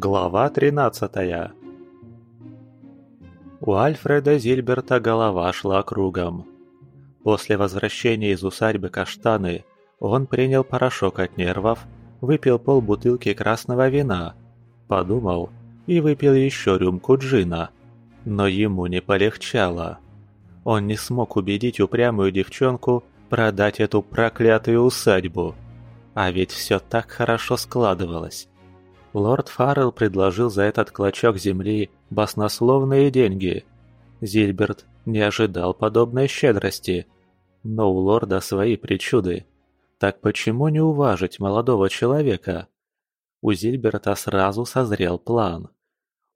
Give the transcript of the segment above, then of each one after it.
Глава 13 У Альфреда Зильберта голова шла кругом. После возвращения из усадьбы Каштаны он принял порошок от нервов, выпил полбутылки красного вина, подумал и выпил еще рюмку джина. Но ему не полегчало. Он не смог убедить упрямую девчонку продать эту проклятую усадьбу. А ведь все так хорошо складывалось. Лорд Фаррелл предложил за этот клочок земли баснословные деньги. Зильберт не ожидал подобной щедрости. Но у лорда свои причуды. Так почему не уважить молодого человека? У Зильберта сразу созрел план.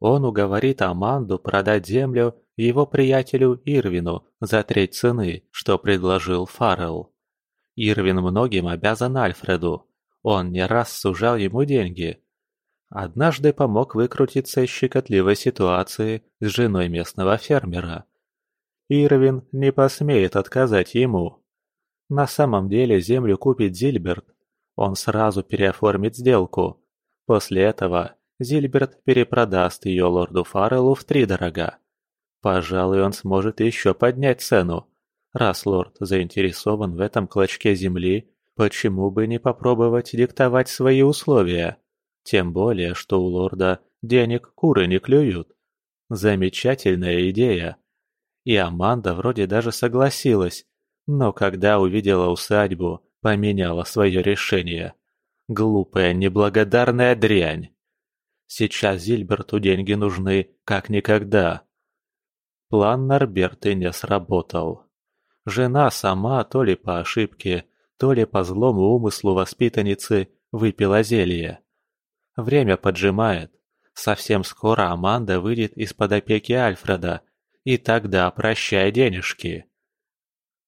Он уговорит Аманду продать землю его приятелю Ирвину за треть цены, что предложил Фаррелл. Ирвин многим обязан Альфреду. Он не раз сужал ему деньги. Однажды помог выкрутиться из щекотливой ситуации с женой местного фермера. Ирвин не посмеет отказать ему. На самом деле землю купит Зильберт. Он сразу переоформит сделку. После этого Зильберт перепродаст ее лорду Фарреллу втридорога. Пожалуй, он сможет еще поднять цену. Раз лорд заинтересован в этом клочке земли, почему бы не попробовать диктовать свои условия? Тем более, что у лорда денег куры не клюют. Замечательная идея. И Аманда вроде даже согласилась, но когда увидела усадьбу, поменяла свое решение. Глупая, неблагодарная дрянь. Сейчас Зильберту деньги нужны, как никогда. План Норберты не сработал. Жена сама, то ли по ошибке, то ли по злому умыслу воспитанницы, выпила зелье. Время поджимает. Совсем скоро Аманда выйдет из-под опеки Альфреда, и тогда прощай денежки.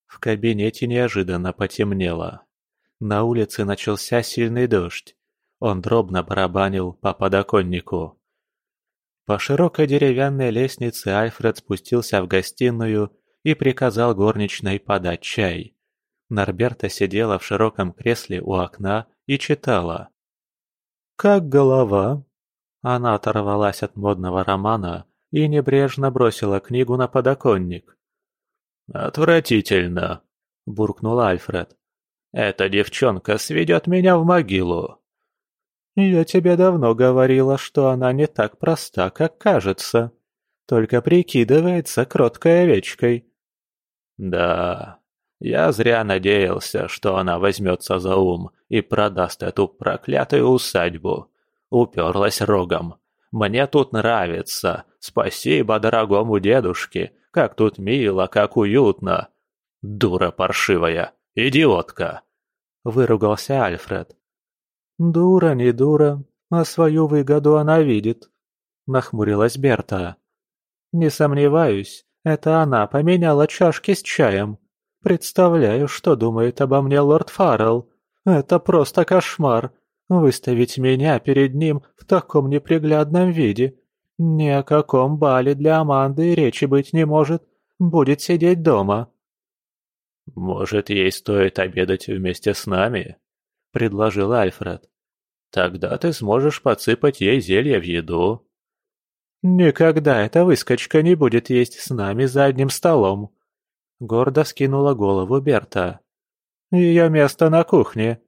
В кабинете неожиданно потемнело. На улице начался сильный дождь. Он дробно барабанил по подоконнику. По широкой деревянной лестнице Альфред спустился в гостиную и приказал горничной подать чай. Норберта сидела в широком кресле у окна и читала. «Как голова?» Она оторвалась от модного романа и небрежно бросила книгу на подоконник. «Отвратительно!» – буркнул Альфред. «Эта девчонка сведет меня в могилу!» «Я тебе давно говорила, что она не так проста, как кажется. Только прикидывается кроткой овечкой». «Да, я зря надеялся, что она возьмется за ум и продаст эту проклятую усадьбу. Уперлась рогом. Мне тут нравится. Спасибо дорогому дедушке. Как тут мило, как уютно. Дура паршивая. Идиотка. Выругался Альфред. «Дура, не дура, а свою выгоду она видит», — нахмурилась Берта. «Не сомневаюсь, это она поменяла чашки с чаем. Представляю, что думает обо мне лорд Фаррелл. Это просто кошмар. Выставить меня перед ним в таком неприглядном виде. Ни о каком бале для Аманды речи быть не может. Будет сидеть дома». «Может, ей стоит обедать вместе с нами?» — предложил Альфред. «Тогда ты сможешь подсыпать ей зелье в еду». «Никогда эта выскочка не будет есть с нами за одним столом», — гордо скинула голову Берта. «Ее место на кухне.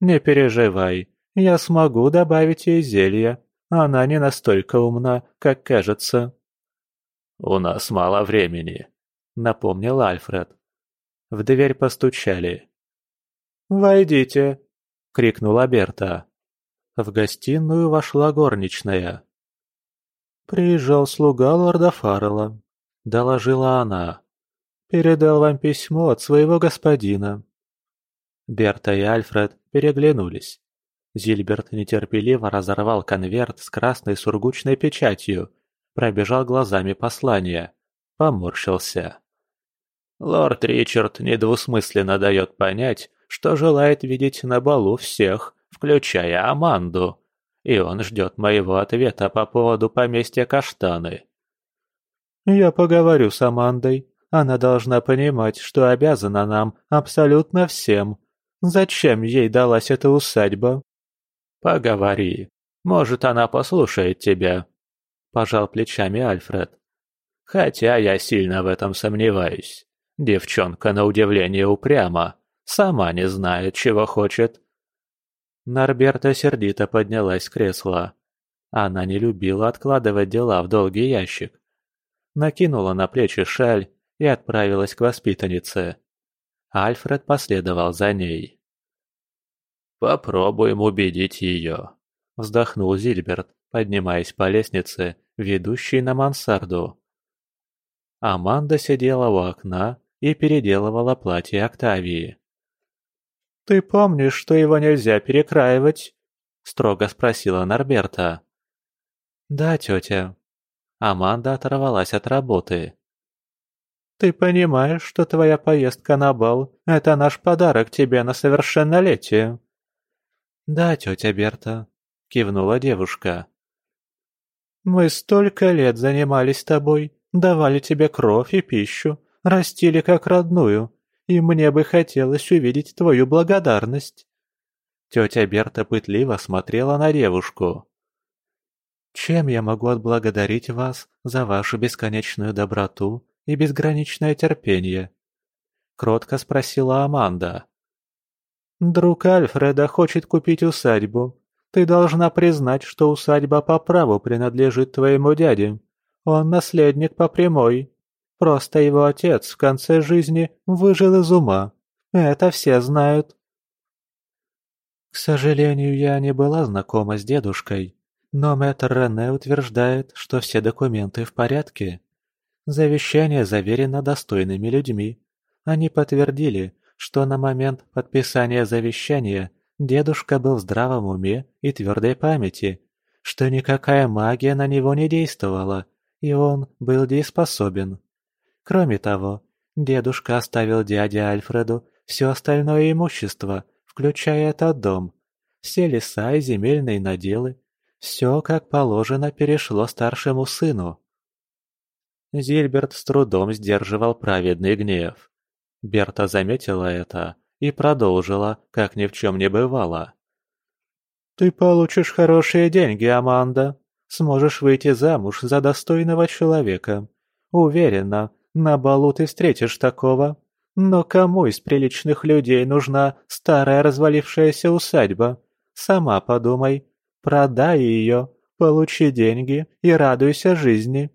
Не переживай, я смогу добавить ей зелье. Она не настолько умна, как кажется». «У нас мало времени», — напомнил Альфред. В дверь постучали. «Войдите!» — крикнула Берта. В гостиную вошла горничная. «Приезжал слуга лорда Фаррелла», — доложила она. «Передал вам письмо от своего господина». Берта и Альфред переглянулись. Зильберт нетерпеливо разорвал конверт с красной сургучной печатью, пробежал глазами послание, поморщился. Лорд Ричард недвусмысленно дает понять, что желает видеть на балу всех, включая Аманду. И он ждет моего ответа по поводу поместья Каштаны. «Я поговорю с Амандой. Она должна понимать, что обязана нам абсолютно всем. Зачем ей далась эта усадьба?» «Поговори. Может, она послушает тебя», – пожал плечами Альфред. «Хотя я сильно в этом сомневаюсь. Девчонка, на удивление, упряма, сама не знает, чего хочет». Норберта сердито поднялась с кресла. Она не любила откладывать дела в долгий ящик. Накинула на плечи шаль и отправилась к воспитаннице. Альфред последовал за ней. «Попробуем убедить ее», — вздохнул Зильберт, поднимаясь по лестнице, ведущей на мансарду. Аманда сидела у окна и переделывала платье Октавии. «Ты помнишь, что его нельзя перекраивать?» — строго спросила Норберта. «Да, тетя». Аманда оторвалась от работы. «Ты понимаешь, что твоя поездка на бал – это наш подарок тебе на совершеннолетие?» «Да, тетя Берта», – кивнула девушка. «Мы столько лет занимались тобой, давали тебе кровь и пищу, растили как родную, и мне бы хотелось увидеть твою благодарность». Тетя Берта пытливо смотрела на девушку. Чем я могу отблагодарить вас за вашу бесконечную доброту и безграничное терпение?» Кротко спросила Аманда. «Друг Альфреда хочет купить усадьбу. Ты должна признать, что усадьба по праву принадлежит твоему дяде. Он наследник по прямой. Просто его отец в конце жизни выжил из ума. Это все знают». К сожалению, я не была знакома с дедушкой, но мэтр Рене утверждает, что все документы в порядке. Завещание заверено достойными людьми. Они подтвердили, что на момент подписания завещания дедушка был в здравом уме и твердой памяти, что никакая магия на него не действовала, и он был дееспособен. Кроме того, дедушка оставил дяде Альфреду все остальное имущество, включая этот дом, все леса и земельные наделы, все, как положено, перешло старшему сыну. Зильберт с трудом сдерживал праведный гнев. Берта заметила это и продолжила, как ни в чем не бывало. «Ты получишь хорошие деньги, Аманда. Сможешь выйти замуж за достойного человека. Уверена, на балу ты встретишь такого. Но кому из приличных людей нужна старая развалившаяся усадьба? Сама подумай, Продай ее, получи деньги и радуйся жизни».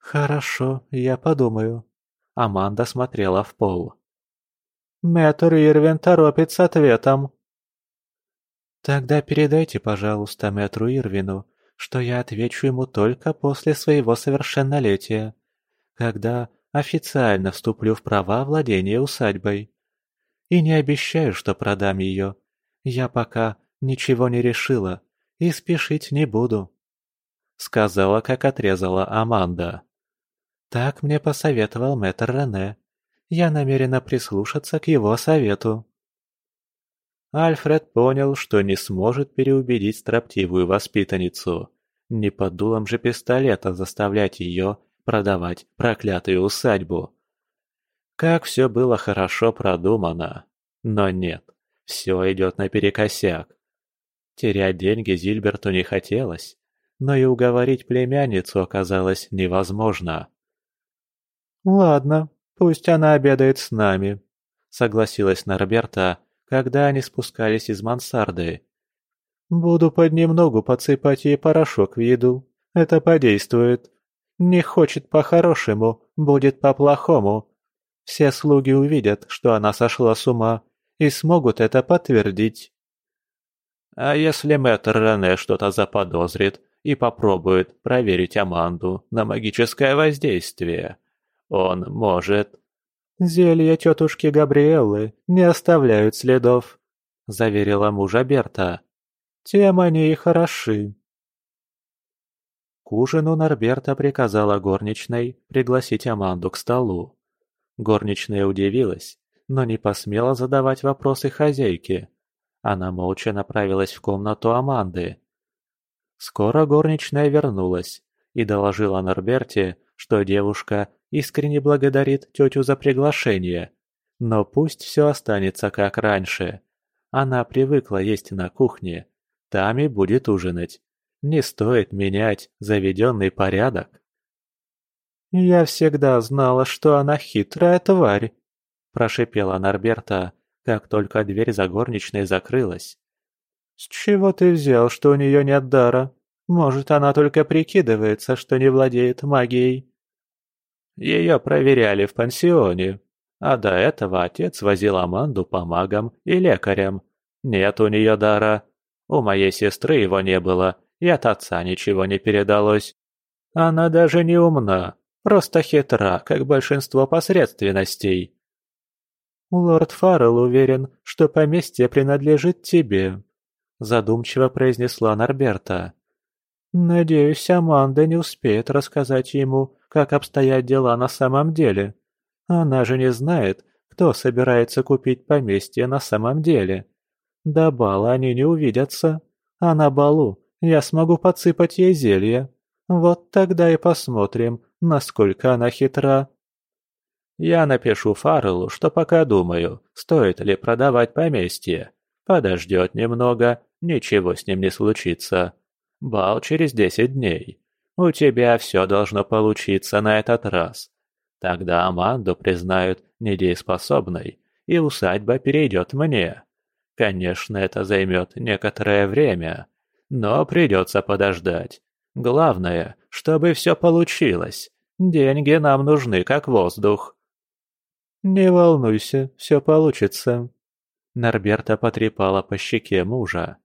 «Хорошо, я подумаю». Аманда смотрела в пол. «Мэтр Ирвин торопит с ответом». «Тогда передайте, пожалуйста, мэтру Ирвину, что я отвечу ему только после своего совершеннолетия, когда официально вступлю в права владения усадьбой. И не обещаю, что продам ее. Я пока ничего не решила и спешить не буду», — сказала, как отрезала Аманда. «Так мне посоветовал мэтр Рене. Я намерена прислушаться к его совету». Альфред понял, что не сможет переубедить строптивую воспитанницу. Не под дулом же пистолета заставлять ее продавать проклятую усадьбу. Как все было хорошо продумано. Но нет, все идет наперекосяк. Терять деньги Зильберту не хотелось, но и уговорить племянницу оказалось невозможно. «Ладно, пусть она обедает с нами», — согласилась Норберта, когда они спускались из мансарды. «Буду понемногу подсыпать ей порошок в еду. Это подействует. Не хочет по-хорошему, будет по-плохому. Все слуги увидят, что она сошла с ума, и смогут это подтвердить». А если мэтр Рене что-то заподозрит и попробует проверить Аманду на магическое воздействие, он может... «Зелья тетушки Габриэллы не оставляют следов», — заверила мужа Берта. «Тем они и хороши». К ужину Норберта приказала горничной пригласить Аманду к столу. Горничная удивилась, но не посмела задавать вопросы хозяйке. Она молча направилась в комнату Аманды. Скоро горничная вернулась и доложила Норберте, что девушка искренне благодарит тетю за приглашение, но пусть все останется как раньше. Она привыкла есть на кухне, там и будет ужинать. Не стоит менять заведенный порядок. «Я всегда знала, что она хитрая тварь», – прошипела Норберта, как только дверь за горничной закрылась. «С чего ты взял, что у нее нет дара? Может, она только прикидывается, что не владеет магией?» Ее проверяли в пансионе, а до этого отец возил Аманду по магам и лекарям. Нет у нее дара. У моей сестры его не было, и от отца ничего не передалось. Она даже не умна, просто хитра, как большинство посредственностей. «Лорд Фаррелл уверен, что поместье принадлежит тебе», – задумчиво произнесла Норберта. «Надеюсь, Аманда не успеет рассказать ему, как обстоят дела на самом деле. Она же не знает, кто собирается купить поместье на самом деле. До бала они не увидятся, а на балу я смогу подсыпать ей зелье. Вот тогда и посмотрим, насколько она хитра. Я напишу Фарреллу, что пока думаю, стоит ли продавать поместье. Подождет немного, ничего с ним не случится. Бал через десять дней. У тебя все должно получиться на этот раз. Тогда Аманду признают недееспособной, и усадьба перейдет мне. Конечно, это займет некоторое время, но придется подождать. Главное, чтобы все получилось. Деньги нам нужны, как воздух. «Не волнуйся, все получится». Норберта потрепала по щеке мужа.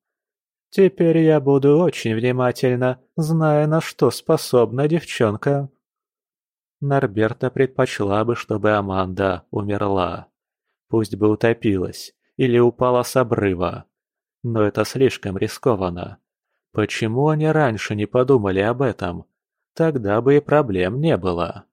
«Теперь я буду очень внимательна, зная, на что способна девчонка». Норберта предпочла бы, чтобы Аманда умерла. Пусть бы утопилась или упала с обрыва. Но это слишком рискованно. Почему они раньше не подумали об этом? Тогда бы и проблем не было.